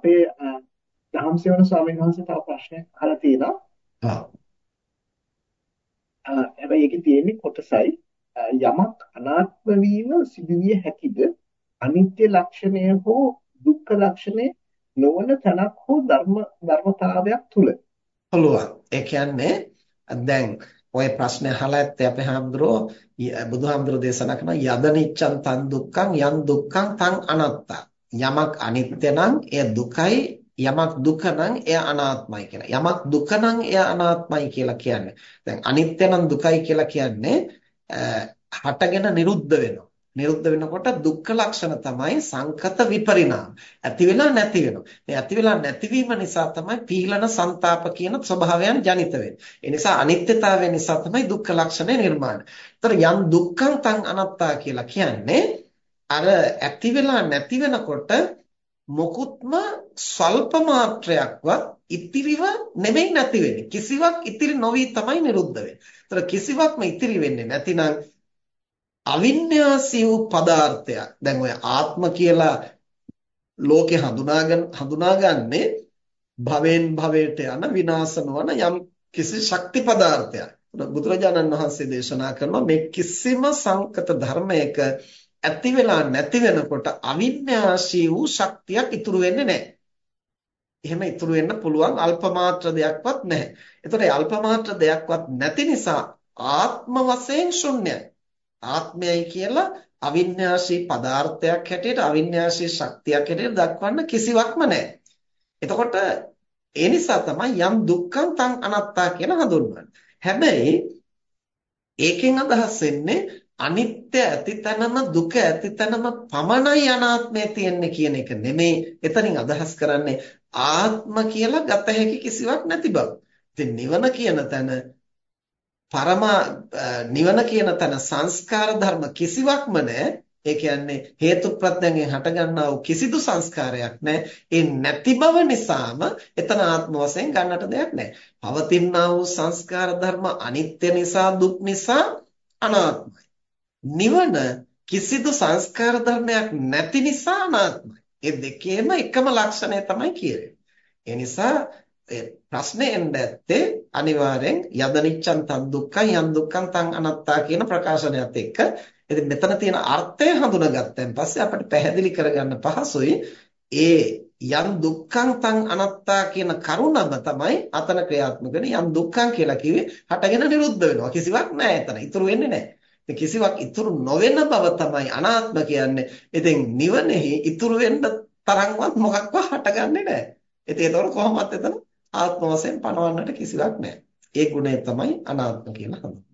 අපේ ධම්සේවන ස්වාමීන් වහන්සේ තව ප්‍රශ්නයක් අහලා තියෙනවා. ආ. හැබැයි ඒකේ තියෙන්නේ කොටසයි යමක් අනාත්ම වීම සිදුවිය හැකිද? අනිත්‍ය ලක්ෂණය හෝ දුක්ඛ ලක්ෂණය නොවන තනක් හෝ ධර්ම ධර්මතාවයක් තුල. පුළුවන්. ඒ කියන්නේ දැන් ඔය ප්‍රශ්නේ අහලා ඇත්තේ අපේ හාමුදුරුවෝ බුදුහාමුදුරුවෝ දේශනා කරන යදනිච්ඡන් තන් දුක්ඛං යන් දුක්ඛං තං අනත්තා. යමක් අනිත්‍ය නම් එය දුකයි යමක් දුක නම් එය අනාත්මයි කියලා. යමක් දුක නම් එය අනාත්මයි කියලා කියන්නේ. දැන් අනිත්‍ය නම් දුකයි කියලා කියන්නේ හටගෙන නිරුද්ධ වෙනවා. නිරුද්ධ වෙනකොට දුක්ඛ ලක්ෂණ තමයි සංකත විපරිණාම. ඇති වෙලා නැති වෙනවා. මේ ඇති වෙලා නැතිවීම නිසා තමයි පීලන ਸੰతాප කියන ස්වභාවයන් ජනිත වෙන්නේ. ඒ නිසා අනිත්‍යතාවය නිසා තමයි දුක්ඛ ලක්ෂණය නිර්මාණය. ඒතර යම් දුක්ඛං තං අනත්තා කියලා කියන්නේ අර ඇති වෙලා නැති වෙනකොට මොකුත්ම ස්වල්ප මාත්‍රයක්වත් ඉතිරිව නෙමෙයි නැති වෙන්නේ. කිසිවක් ඉතිරි නොවි තමයි නිරුද්ධ වෙන්නේ. ඒතර කිසිවක්ම ඉතිරි වෙන්නේ නැතිනම් අවින්‍යාසී වූ පදාර්ථයක්. දැන් ඔය ආත්ම කියලා ලෝකේ හඳුනාගෙන හඳුනාගන්නේ භවෙන් භවයට යන විනාශ නොවන යම් කිසි ශක්ති පදාර්ථයක්. බුදුරජාණන් වහන්සේ දේශනා කරනවා මේ කිසිම සංකත ධර්මයක ඇති වෙලා නැති වෙනකොට අවින්‍යාසී වූ ශක්තියක් ඉතුරු වෙන්නේ නැහැ. එහෙම ඉතුරු වෙන්න පුළුවන් අල්ප මාත්‍ර දෙයක්වත් නැහැ. ඒතකොට ඒ අල්ප මාත්‍ර දෙයක්වත් නැති නිසා ආත්ම වශයෙන් ශුන්‍යයි. ආත්මයයි කියලා අවින්‍යාසී පදාර්ථයක් හැටියට අවින්‍යාසී ශක්තියක් හැටියට දක්වන්න කිසිවක්ම නැහැ. එතකොට ඒ නිසා තමයි යම් දුක්ඛං තං අනත්තා කියලා හඳුන්වන්නේ. හැබැයි ඒකෙන් අදහස් වෙන්නේ අනිත්‍ය ඇතිතනම දුක ඇතිතනම පමණයි අනාත්මය තියෙන්නේ කියන එක නෙමෙයි. එතනින් අදහස් කරන්නේ ආත්ම කියලා ගත හැකි කිසිවක් නැති බව. ඉතින් නිවන කියන තැන පරමා නිවන කියන තැන සංස්කාර ධර්ම කිසිවක්ම නැහැ. ඒ කියන්නේ හේතු ප්‍රත්‍යයෙන් හටගන්නා වූ කිසිදු සංස්කාරයක් නැහැ. ඒ නැති බව නිසාම එතන ආත්ම වශයෙන් ගන්නට දෙයක් නැහැ. පවතිනා වූ සංස්කාර ධර්ම අනිත්‍ය නිසා දුක් නිසා අනාත්මයි. නිවන කිසිදු සංස්කාර ධර්මයක් නැති නිසා අනාත්මයි. ඒ දෙකේම එකම ලක්ෂණය තමයි කියන්නේ. ඒ නිසා ප්‍රශ්නේ එන්න ඇත්තේ අනිවාර්යෙන් යදනිච්ඡන් තන් දුක්ඛං යන් දුක්ඛං තං අනත්තා කියන ප්‍රකාශනයත් එක්ක. ඉතින් මෙතන තියෙන අර්ථය හඳුනාගත්තන් පස්සේ අපිට පැහැදිලි කරගන්න පහසුයි. ඒ යන් දුක්ඛං තං අනත්තා කියන කරුණම තමයි අතන ක්‍රියාත්මක වෙන්නේ. යන් දුක්ඛං කියලා කිව්වේ හටගෙන නිරුද්ධ වෙනවා. කිසිවක් නැහැ එතන. ඉතුරු වෙන්නේ නැහැ. කිසිවක් ඉතුරු නොවන බව තමයි අනාත්ම කියන්නේ ඉතින් නිවනේහි ඉතුරු වෙන්න තරම්වත් මොකක්වත් හටගන්නේ නැහැ ඉතින් ඒතකොට කොහොමද එතන ආත්ම වශයෙන් පණවන්නට කිසිවක් නැහැ. ඒ ගුණය තමයි අනාත්ම කියලා හඳුන්වන්නේ.